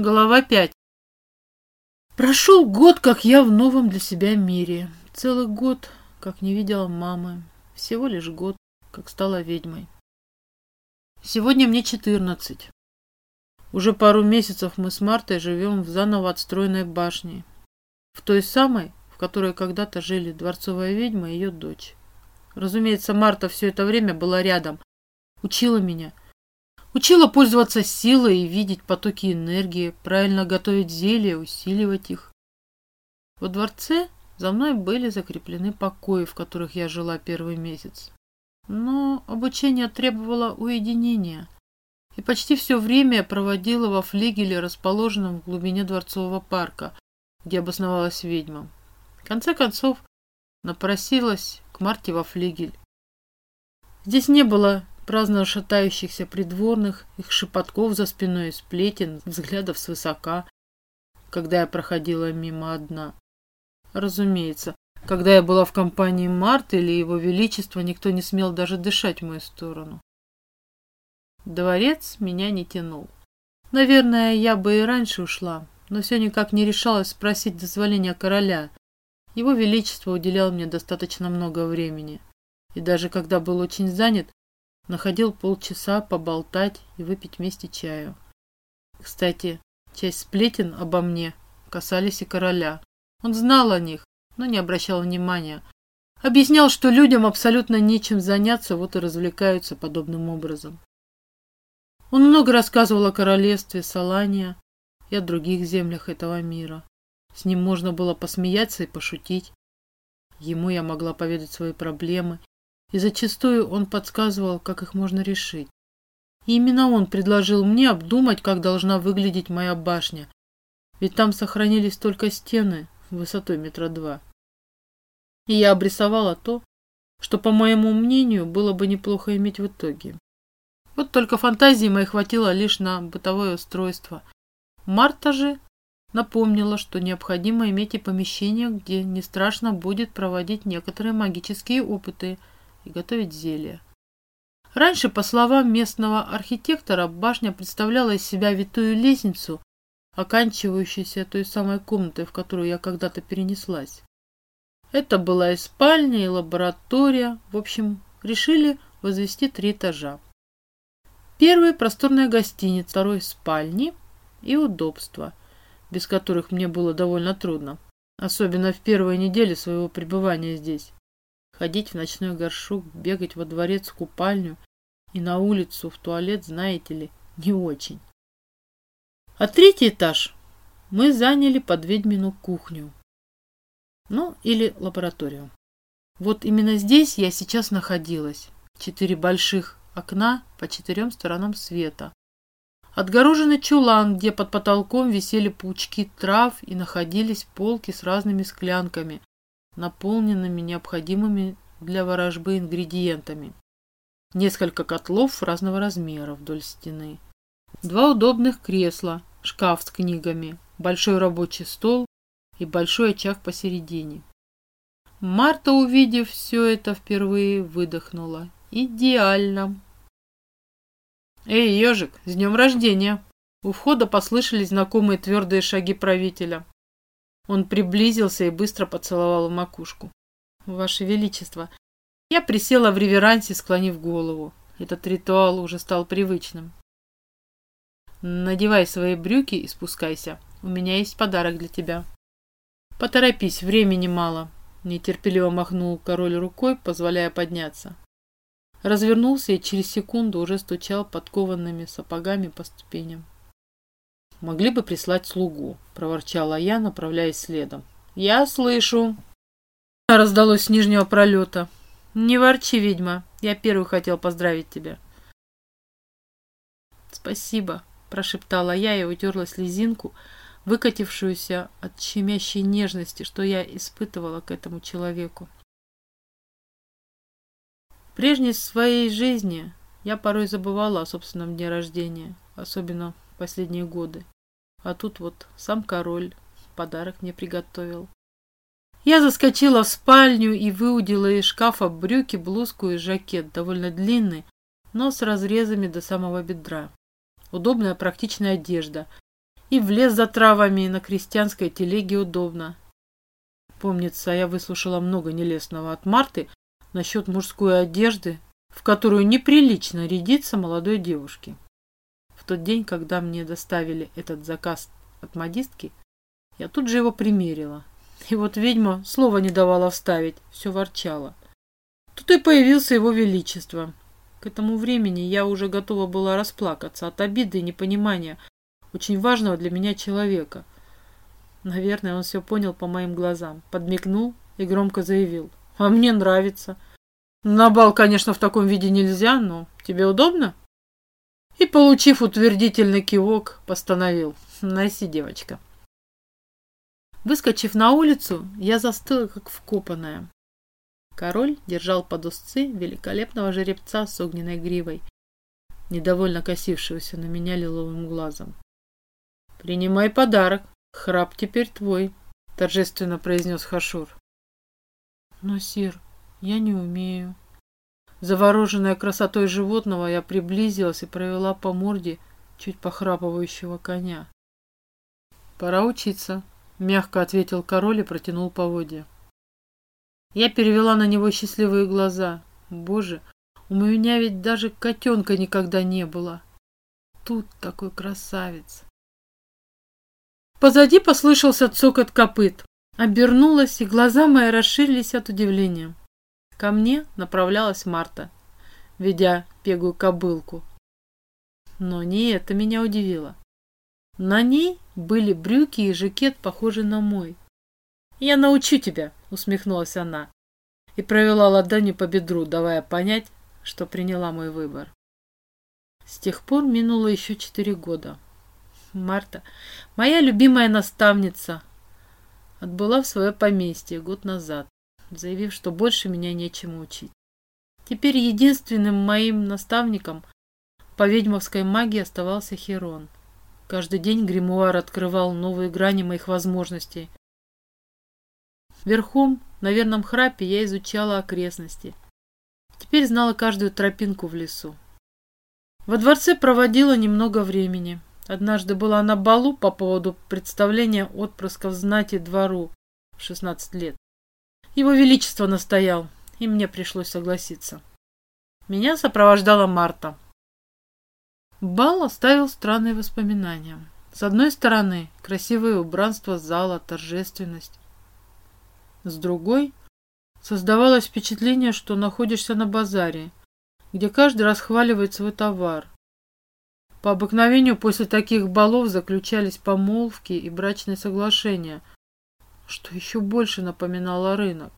Глава 5. Прошел год, как я в новом для себя мире. Целый год, как не видела мамы. Всего лишь год, как стала ведьмой. Сегодня мне 14. Уже пару месяцев мы с Мартой живем в заново отстроенной башне. В той самой, в которой когда-то жили дворцовая ведьма и ее дочь. Разумеется, Марта все это время была рядом. Учила меня, Учила пользоваться силой и видеть потоки энергии, правильно готовить зелья, усиливать их. Во дворце за мной были закреплены покои, в которых я жила первый месяц. Но обучение требовало уединения, и почти все время я проводила во флигеле, расположенном в глубине дворцового парка, где обосновалась ведьма. В конце концов, напросилась к Марте во флигель. Здесь не было праздно шатающихся придворных, их шепотков за спиной, сплетен, взглядов свысока, когда я проходила мимо одна. Разумеется, когда я была в компании Марты или Его Величества, никто не смел даже дышать в мою сторону. Дворец меня не тянул. Наверное, я бы и раньше ушла, но все никак не решалась спросить дозволения короля. Его Величество уделял мне достаточно много времени. И даже когда был очень занят, находил полчаса поболтать и выпить вместе чаю. Кстати, часть сплетен обо мне касались и короля. Он знал о них, но не обращал внимания. Объяснял, что людям абсолютно нечем заняться, вот и развлекаются подобным образом. Он много рассказывал о королевстве Салания и о других землях этого мира. С ним можно было посмеяться и пошутить. Ему я могла поведать свои проблемы и зачастую он подсказывал, как их можно решить. И именно он предложил мне обдумать, как должна выглядеть моя башня, ведь там сохранились только стены высотой метра два. И я обрисовала то, что, по моему мнению, было бы неплохо иметь в итоге. Вот только фантазии моей хватило лишь на бытовое устройство. Марта же напомнила, что необходимо иметь и помещение, где не страшно будет проводить некоторые магические опыты – и готовить зелья. Раньше, по словам местного архитектора, башня представляла из себя витую лестницу, оканчивающуюся той самой комнатой, в которую я когда-то перенеслась. Это была и спальня, и лаборатория. В общем, решили возвести три этажа. Первый – просторная гостиница, второй – спальни и удобства, без которых мне было довольно трудно, особенно в первые недели своего пребывания здесь ходить в ночной горшок, бегать во дворец в купальню и на улицу в туалет, знаете ли, не очень. А третий этаж мы заняли под ведьмину кухню. Ну, или лабораторию. Вот именно здесь я сейчас находилась. Четыре больших окна по четырем сторонам света. Отгороженный чулан, где под потолком висели паучки трав и находились полки с разными склянками, наполненными необходимыми для ворожбы ингредиентами. Несколько котлов разного размера вдоль стены. Два удобных кресла, шкаф с книгами, большой рабочий стол и большой очаг посередине. Марта, увидев все это впервые, выдохнула. Идеально! Эй, ежик, с днем рождения! У входа послышались знакомые твердые шаги правителя. Он приблизился и быстро поцеловал в макушку. «Ваше Величество!» Я присела в реверансе, склонив голову. Этот ритуал уже стал привычным. «Надевай свои брюки и спускайся. У меня есть подарок для тебя». «Поторопись, времени мало», – нетерпеливо махнул король рукой, позволяя подняться. Развернулся и через секунду уже стучал подкованными сапогами по ступеням. Могли бы прислать слугу, проворчала я, направляясь следом. Я слышу. Раздалось с нижнего пролета. Не ворчи, ведьма. Я первый хотел поздравить тебя. Спасибо, прошептала я и утерла слезинку, выкатившуюся от щемящей нежности, что я испытывала к этому человеку. В прежней своей жизни я порой забывала о собственном дне рождения, особенно последние годы. А тут вот сам король подарок мне приготовил. Я заскочила в спальню и выудила из шкафа брюки, блузку и жакет, довольно длинный, но с разрезами до самого бедра. Удобная практичная одежда. И в лес за травами, и на крестьянской телеге удобно. Помнится, я выслушала много нелестного от Марты насчет мужской одежды, в которую неприлично рядиться молодой девушке. В тот день, когда мне доставили этот заказ от модистки, я тут же его примерила. И вот ведьма слова не давала вставить, все ворчала. Тут и появился его величество. К этому времени я уже готова была расплакаться от обиды и непонимания очень важного для меня человека. Наверное, он все понял по моим глазам, подмигнул и громко заявил. «А мне нравится. На бал, конечно, в таком виде нельзя, но тебе удобно?» И, получив утвердительный кивок, постановил. «Носи, девочка». Выскочив на улицу, я застыла, как вкопанная. Король держал под узцы великолепного жеребца с огненной гривой, недовольно косившегося на меня лиловым глазом. «Принимай подарок, храп теперь твой», — торжественно произнес Хашур. «Но, сир, я не умею». Завороженная красотой животного, я приблизилась и провела по морде чуть похрапывающего коня. «Пора учиться», Мягко ответил король и протянул поводья. Я перевела на него счастливые глаза. Боже, у меня ведь даже котенка никогда не было. Тут такой красавец. Позади послышался цокот копыт. Обернулась, и глаза мои расширились от удивления. Ко мне направлялась Марта, ведя пегую кобылку. Но не это меня удивило. На ней были брюки и жакет, похожий на мой. «Я научу тебя», — усмехнулась она и провела ладонью по бедру, давая понять, что приняла мой выбор. С тех пор минуло еще четыре года. Марта, моя любимая наставница, отбыла в свое поместье год назад, заявив, что больше меня нечему учить. Теперь единственным моим наставником по ведьмовской магии оставался Херон — Каждый день гримуар открывал новые грани моих возможностей. Верхом, на верном храпе, я изучала окрестности. Теперь знала каждую тропинку в лесу. Во дворце проводила немного времени. Однажды была на балу по поводу представления отпрысков знати двору в 16 лет. Его Величество настоял, и мне пришлось согласиться. Меня сопровождала Марта. Бал оставил странные воспоминания. С одной стороны, красивое убранство зала, торжественность. С другой, создавалось впечатление, что находишься на базаре, где каждый расхваливает свой товар. По обыкновению после таких балов заключались помолвки и брачные соглашения, что еще больше напоминало рынок.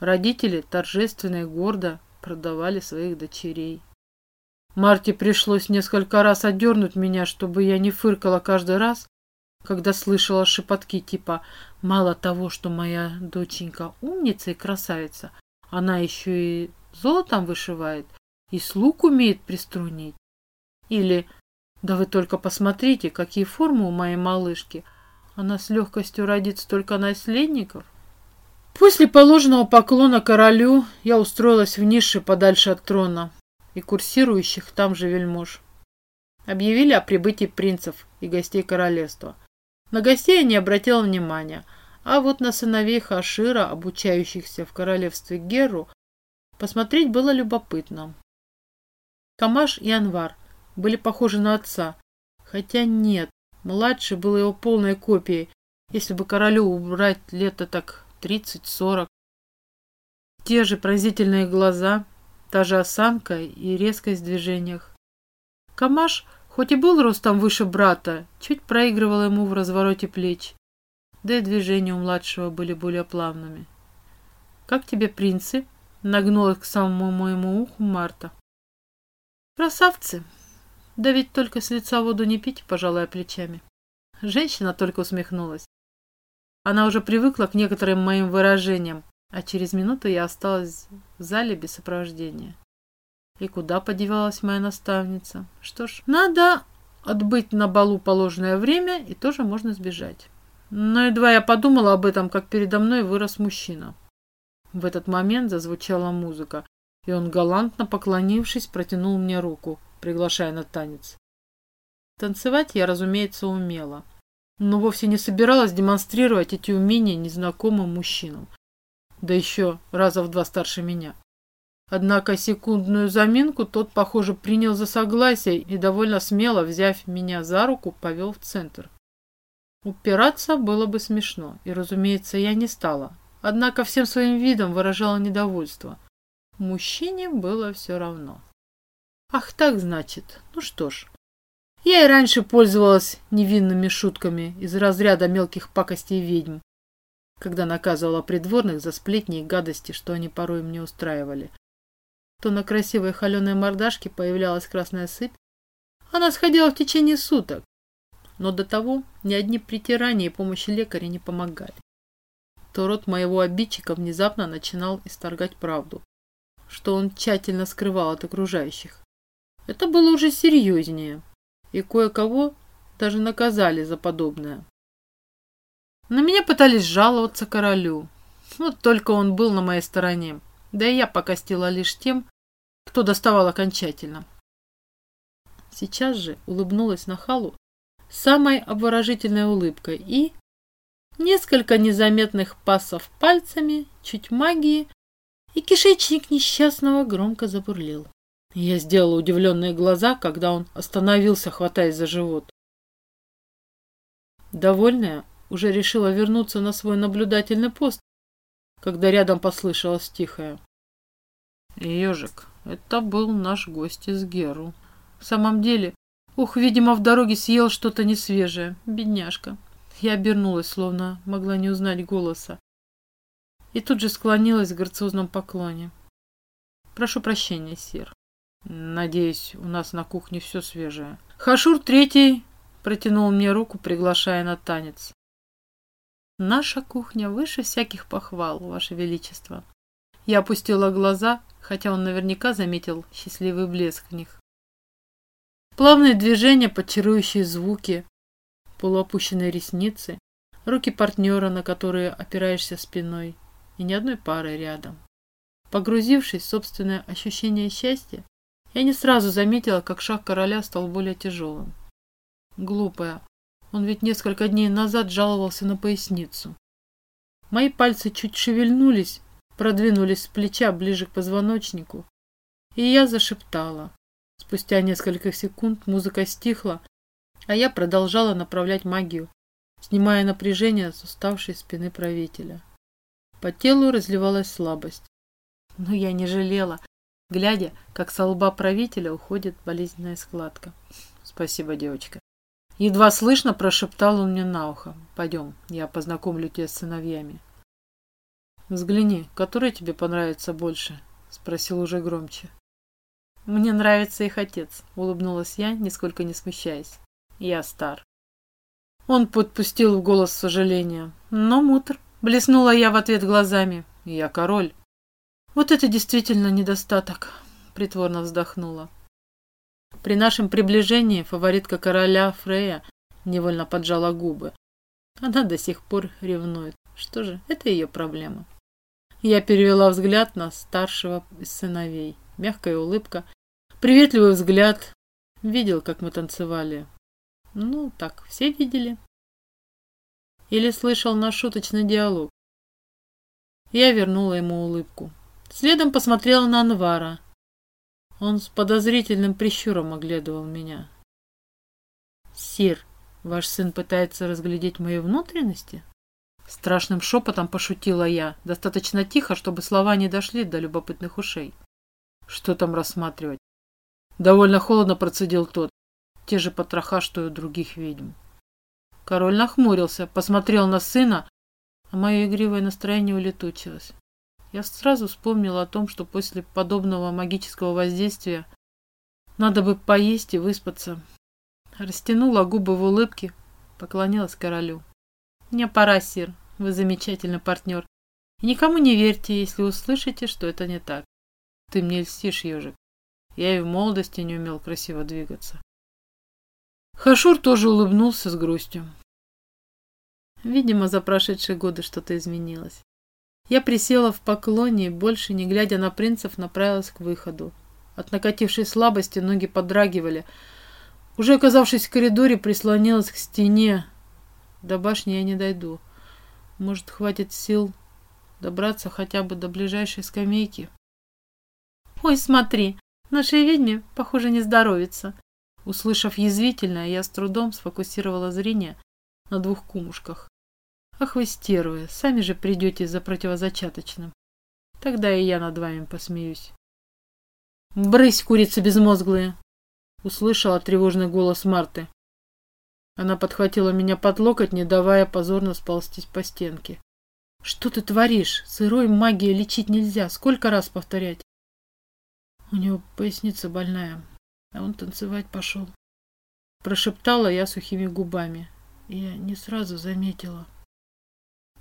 Родители торжественно и гордо продавали своих дочерей. Марте пришлось несколько раз отдернуть меня, чтобы я не фыркала каждый раз, когда слышала шепотки типа «Мало того, что моя доченька умница и красавица, она еще и золотом вышивает и слуг умеет приструнить». Или «Да вы только посмотрите, какие формы у моей малышки, она с легкостью родит столько наследников». После положенного поклона королю я устроилась в нише подальше от трона, и курсирующих там же вельмож. Объявили о прибытии принцев и гостей королевства. На гостей я не обратила внимания, а вот на сыновей Хашира, обучающихся в королевстве Геру, посмотреть было любопытно. Камаш и Анвар были похожи на отца, хотя нет, младший был его полной копией, если бы королю убрать лето так 30-40. Те же пронзительные глаза, Та же осанка и резкость в движениях. Камаш, хоть и был ростом выше брата, чуть проигрывал ему в развороте плеч, да и движения у младшего были более плавными. «Как тебе принцы?» — нагнулась к самому моему уху Марта. «Красавцы! Да ведь только с лица воду не пить, пожалуй, плечами». Женщина только усмехнулась. Она уже привыкла к некоторым моим выражениям, а через минуту я осталась в зале без сопровождения. И куда подевалась моя наставница? Что ж, надо отбыть на балу положенное время, и тоже можно сбежать. Но едва я подумала об этом, как передо мной вырос мужчина. В этот момент зазвучала музыка, и он, галантно поклонившись, протянул мне руку, приглашая на танец. Танцевать я, разумеется, умела, но вовсе не собиралась демонстрировать эти умения незнакомым мужчинам, да еще раза в два старше меня. Однако секундную заминку тот, похоже, принял за согласие и довольно смело, взяв меня за руку, повел в центр. Упираться было бы смешно, и, разумеется, я не стала. Однако всем своим видом выражала недовольство. Мужчине было все равно. Ах так, значит. Ну что ж. Я и раньше пользовалась невинными шутками из разряда мелких пакостей ведьм, когда наказывала придворных за сплетни и гадости, что они порой мне устраивали. То на красивой холеной мордашке появлялась красная сыпь. Она сходила в течение суток, но до того ни одни притирания и помощи лекаря не помогали. То рот моего обидчика внезапно начинал исторгать правду, что он тщательно скрывал от окружающих. Это было уже серьезнее, и кое-кого даже наказали за подобное. На меня пытались жаловаться королю. Вот только он был на моей стороне. Да и я покостила лишь тем, кто доставал окончательно. Сейчас же улыбнулась на халу самой обворожительной улыбкой и... Несколько незаметных пасов пальцами, чуть магии, и кишечник несчастного громко забурлил. Я сделала удивленные глаза, когда он остановился, хватаясь за живот. Довольная, уже решила вернуться на свой наблюдательный пост, когда рядом послышалось тихое. «Ежик, это был наш гость из Геру. В самом деле, Ух, видимо, в дороге съел что-то несвежее. Бедняжка. Я обернулась, словно могла не узнать голоса. И тут же склонилась в грациозном поклоне. Прошу прощения, сир. Надеюсь, у нас на кухне все свежее. Хашур третий протянул мне руку, приглашая на танец. Наша кухня выше всяких похвал, Ваше Величество. Я опустила глаза, хотя он наверняка заметил счастливый блеск в них. Плавные движения, подчарующие звуки, полуопущенные ресницы, руки партнера, на которые опираешься спиной, и ни одной пары рядом. Погрузившись в собственное ощущение счастья, я не сразу заметила, как шаг короля стал более тяжелым. Глупая. Он ведь несколько дней назад жаловался на поясницу. Мои пальцы чуть шевельнулись, продвинулись с плеча ближе к позвоночнику, и я зашептала. Спустя несколько секунд музыка стихла, а я продолжала направлять магию, снимая напряжение с уставшей спины правителя. По телу разливалась слабость. Но я не жалела, глядя, как со лба правителя уходит болезненная складка. «Спасибо, девочка». Едва слышно прошептал он мне на ухо. «Пойдем, я познакомлю тебя с сыновьями». «Взгляни, который тебе понравится больше?» Спросил уже громче. «Мне нравится их отец», — улыбнулась я, нисколько не смущаясь. «Я стар». Он подпустил в голос сожаления. «Но мутр», — блеснула я в ответ глазами. «Я король». «Вот это действительно недостаток», — притворно вздохнула. При нашем приближении фаворитка короля Фрея невольно поджала губы. Она до сих пор ревнует. Что же, это ее проблема. Я перевела взгляд на старшего из сыновей. Мягкая улыбка Приветливый взгляд. Видел, как мы танцевали. Ну, так, все видели. Или слышал наш шуточный диалог. Я вернула ему улыбку. Следом посмотрела на Анвара. Он с подозрительным прищуром оглядывал меня. «Сир, ваш сын пытается разглядеть мои внутренности?» Страшным шепотом пошутила я, достаточно тихо, чтобы слова не дошли до любопытных ушей. «Что там рассматривать? Довольно холодно процедил тот. Те же потроха, что и у других ведьм. Король нахмурился, посмотрел на сына, а мое игривое настроение улетучилось. Я сразу вспомнила о том, что после подобного магического воздействия надо бы поесть и выспаться. Растянула губы в улыбке, поклонилась королю. «Мне пора, сир. Вы замечательный партнер. И никому не верьте, если услышите, что это не так. Ты мне льстишь, ежик. Я и в молодости не умел красиво двигаться. Хашур тоже улыбнулся с грустью. Видимо, за прошедшие годы что-то изменилось. Я присела в поклоне и, больше не глядя на принцев, направилась к выходу. От накатившей слабости ноги подрагивали. Уже оказавшись в коридоре, прислонилась к стене. До башни я не дойду. Может, хватит сил добраться хотя бы до ближайшей скамейки. «Ой, смотри, нашей ведьме, похоже, не здоровится». Услышав язвительное, я с трудом сфокусировала зрение на двух кумушках. «Ах вы стервы, сами же придете за противозачаточным. Тогда и я над вами посмеюсь». «Брысь, курицы безмозглые!» Услышала тревожный голос Марты. Она подхватила меня под локоть, не давая позорно сползтись по стенке. «Что ты творишь? Сырой магией лечить нельзя. Сколько раз повторять?» У него поясница больная, а он танцевать пошел. Прошептала я сухими губами. Я не сразу заметила.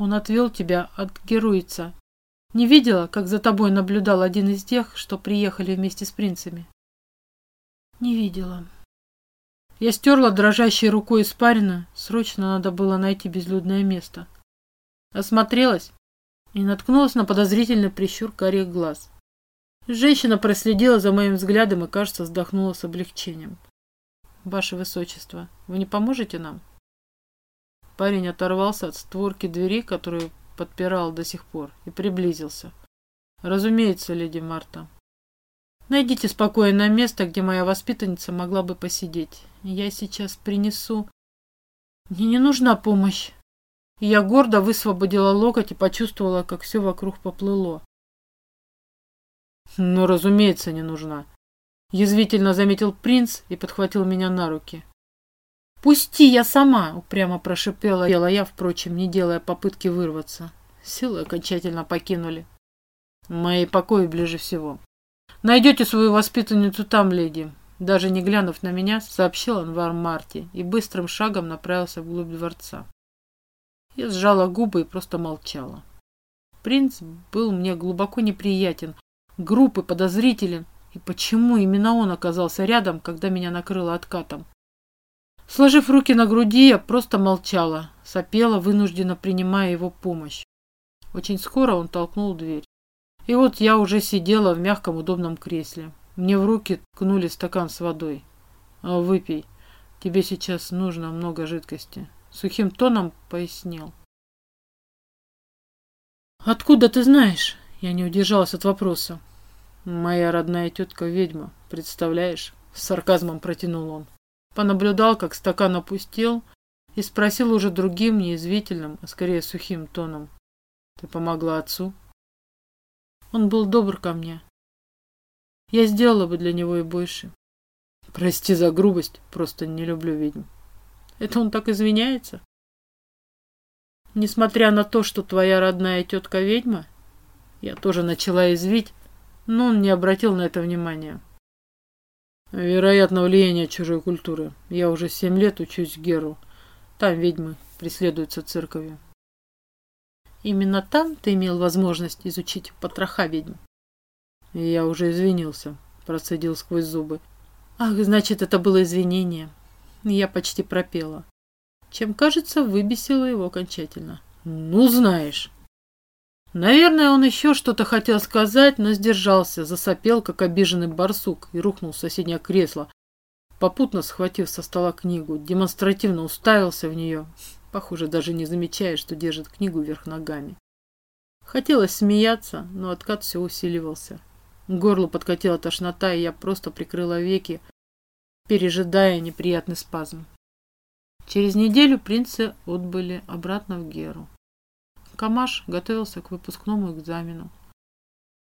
Он отвел тебя от героица. Не видела, как за тобой наблюдал один из тех, что приехали вместе с принцами? Не видела. Я стерла дрожащей рукой испарину. Срочно надо было найти безлюдное место. Осмотрелась и наткнулась на подозрительный прищур карих глаз. Женщина проследила за моим взглядом и, кажется, вздохнула с облегчением. «Ваше Высочество, вы не поможете нам?» Парень оторвался от створки двери, которую подпирал до сих пор, и приблизился. «Разумеется, леди Марта. Найдите спокойное место, где моя воспитанница могла бы посидеть. Я сейчас принесу...» «Мне не нужна помощь!» я гордо высвободила локоть и почувствовала, как все вокруг поплыло. «Ну, разумеется, не нужна», — язвительно заметил принц и подхватил меня на руки. «Пусти, я сама!» — упрямо прошипела я, впрочем, не делая попытки вырваться. Силы окончательно покинули. Мои покои ближе всего. Найдете свою воспитанницу там, леди. Даже не глянув на меня, сообщил Анвар Марти и быстрым шагом направился вглубь дворца. Я сжала губы и просто молчала. Принц был мне глубоко неприятен, груб и подозрителен. И почему именно он оказался рядом, когда меня накрыло откатом? Сложив руки на груди, я просто молчала, сопела, вынужденно принимая его помощь. Очень скоро он толкнул дверь. И вот я уже сидела в мягком удобном кресле. Мне в руки ткнули стакан с водой. «А, «Выпей. Тебе сейчас нужно много жидкости». Сухим тоном пояснил. «Откуда ты знаешь?» Я не удержалась от вопроса. «Моя родная тетка ведьма, представляешь?» С сарказмом протянул он. Понаблюдал, как стакан опустил, и спросил уже другим, неизвительным, а скорее сухим тоном. «Ты помогла отцу?» Он был добр ко мне. Я сделала бы для него и больше. Прости за грубость, просто не люблю ведьм. Это он так извиняется? Несмотря на то, что твоя родная тетка ведьма, я тоже начала извить, но он не обратил на это внимания. Вероятно, влияние чужой культуры. Я уже семь лет учусь Геру. Там ведьмы преследуются церковью. Именно там ты имел возможность изучить потроха ведьм? Я уже извинился, процедил сквозь зубы. Ах, значит, это было извинение. Я почти пропела. Чем, кажется, выбесила его окончательно. Ну, знаешь. Наверное, он еще что-то хотел сказать, но сдержался, засопел, как обиженный барсук, и рухнул в соседнее кресло, попутно схватив со стола книгу, демонстративно уставился в нее, похоже, даже не замечая, что держит книгу вверх ногами. Хотелось смеяться, но откат все усиливался. К горлу подкатила тошнота, и я просто прикрыла веки, пережидая неприятный спазм. Через неделю принцы отбыли обратно в Геру. Камаш готовился к выпускному экзамену.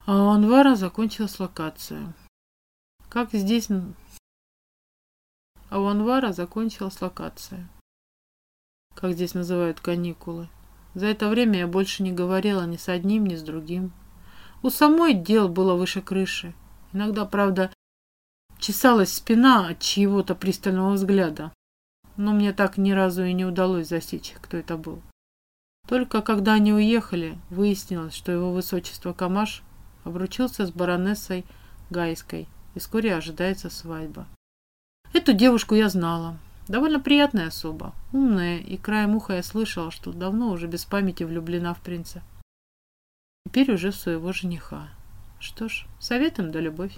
А у Анвара закончилась локация. Как здесь... А у Анвара закончилась локация. Как здесь называют каникулы. За это время я больше не говорила ни с одним, ни с другим. У самой дел было выше крыши. Иногда, правда, Чесалась спина от чьего-то пристального взгляда, но мне так ни разу и не удалось засечь, кто это был. Только когда они уехали, выяснилось, что его высочество Камаш обручился с баронессой Гайской, и вскоре ожидается свадьба. Эту девушку я знала. Довольно приятная особа, умная, и краем уха я слышала, что давно уже без памяти влюблена в принца. Теперь уже в своего жениха. Что ж, советуем да любовь.